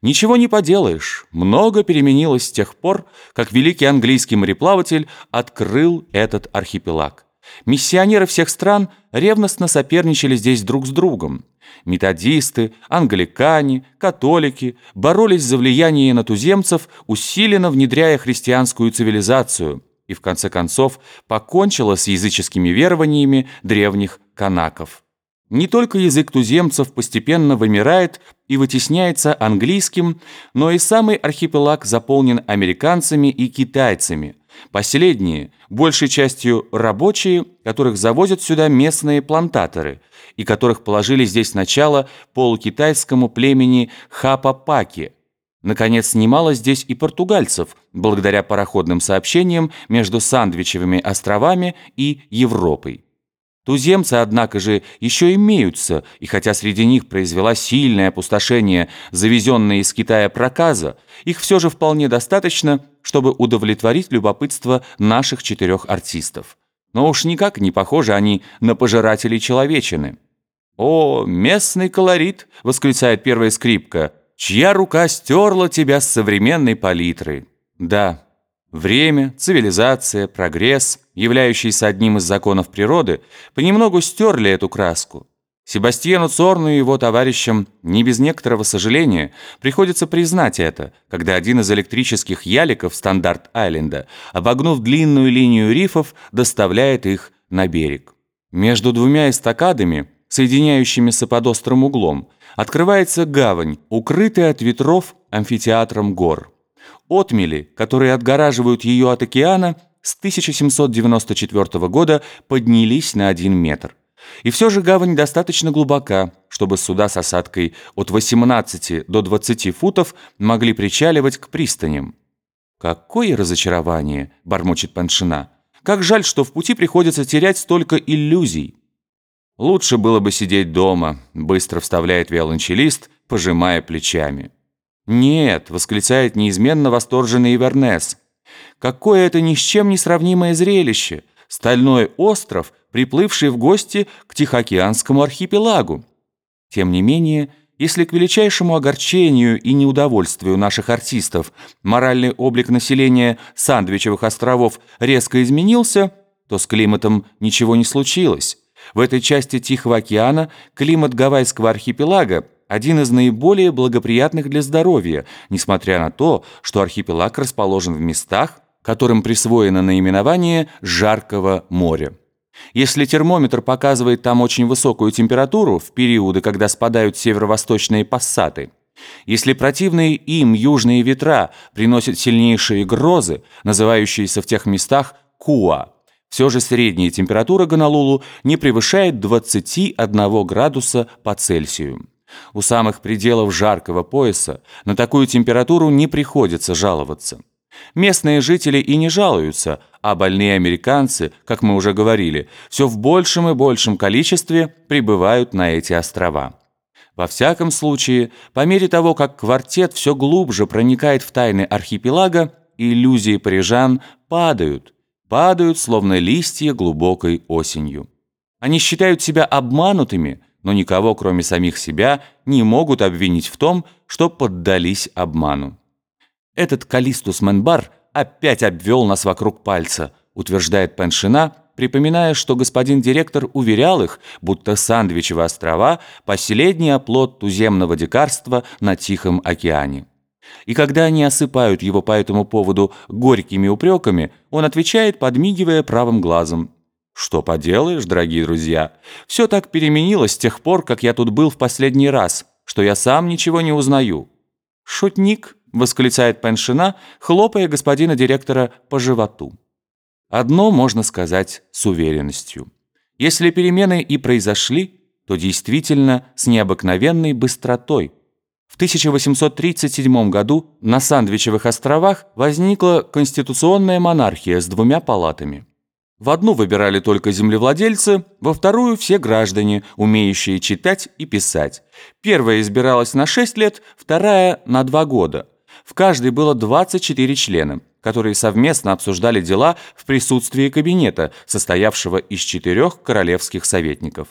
Ничего не поделаешь, много переменилось с тех пор, как великий английский мореплаватель открыл этот архипелаг. Миссионеры всех стран ревностно соперничали здесь друг с другом. Методисты, англикане, католики боролись за влияние на туземцев, усиленно внедряя христианскую цивилизацию, и в конце концов покончила с языческими верованиями древних канаков. Не только язык туземцев постепенно вымирает и вытесняется английским, но и самый архипелаг заполнен американцами и китайцами. Последние, большей частью рабочие, которых завозят сюда местные плантаторы, и которых положили здесь начало полукитайскому племени Хапапаки. Наконец, немало здесь и португальцев, благодаря пароходным сообщениям между Сандвичевыми островами и Европой. Туземцы, однако же, еще имеются, и хотя среди них произвела сильное опустошение завезенная из Китая проказа, их все же вполне достаточно, чтобы удовлетворить любопытство наших четырех артистов. Но уж никак не похожи они на пожирателей человечины. «О, местный колорит!» — восклицает первая скрипка. «Чья рука стерла тебя с современной палитры?» Да, Время, цивилизация, прогресс, являющиеся одним из законов природы, понемногу стерли эту краску. Себастьяну Цорну и его товарищам не без некоторого сожаления приходится признать это, когда один из электрических яликов Стандарт-Айленда, обогнув длинную линию рифов, доставляет их на берег. Между двумя эстакадами, соединяющимися под острым углом, открывается гавань, укрытая от ветров амфитеатром гор. Отмели, которые отгораживают ее от океана, с 1794 года поднялись на один метр. И все же гавань достаточно глубока, чтобы суда с осадкой от 18 до 20 футов могли причаливать к пристаням. «Какое разочарование!» – бормочет Паншина. «Как жаль, что в пути приходится терять столько иллюзий!» «Лучше было бы сидеть дома», – быстро вставляет виолончелист, пожимая плечами. «Нет», — восклицает неизменно восторженный Ивернес. «Какое это ни с чем не сравнимое зрелище! Стальной остров, приплывший в гости к Тихоокеанскому архипелагу!» Тем не менее, если к величайшему огорчению и неудовольствию наших артистов моральный облик населения Сандвичевых островов резко изменился, то с климатом ничего не случилось. В этой части Тихого океана климат Гавайского архипелага один из наиболее благоприятных для здоровья, несмотря на то, что архипелаг расположен в местах, которым присвоено наименование «жаркого моря». Если термометр показывает там очень высокую температуру в периоды, когда спадают северо-восточные пассаты, если противные им южные ветра приносят сильнейшие грозы, называющиеся в тех местах «куа», все же средняя температура Гонолулу не превышает 21 градуса по Цельсию. У самых пределов жаркого пояса на такую температуру не приходится жаловаться. Местные жители и не жалуются, а больные американцы, как мы уже говорили, все в большем и большем количестве прибывают на эти острова. Во всяком случае, по мере того, как квартет все глубже проникает в тайны архипелага, иллюзии парижан падают, падают, словно листья глубокой осенью. Они считают себя обманутыми – но никого, кроме самих себя, не могут обвинить в том, что поддались обману. Этот Калистус Менбар опять обвел нас вокруг пальца, утверждает Пеншина, припоминая, что господин директор уверял их, будто Сандвичевы острова – последний оплот туземного дикарства на Тихом океане. И когда они осыпают его по этому поводу горькими упреками, он отвечает, подмигивая правым глазом – что поделаешь, дорогие друзья, все так переменилось с тех пор, как я тут был в последний раз, что я сам ничего не узнаю. «Шутник», — восклицает Пеншина, хлопая господина директора по животу. Одно можно сказать с уверенностью. Если перемены и произошли, то действительно с необыкновенной быстротой. В 1837 году на Сандвичевых островах возникла конституционная монархия с двумя палатами. В одну выбирали только землевладельцы, во вторую – все граждане, умеющие читать и писать. Первая избиралась на 6 лет, вторая – на 2 года. В каждой было 24 члена, которые совместно обсуждали дела в присутствии кабинета, состоявшего из четырех королевских советников.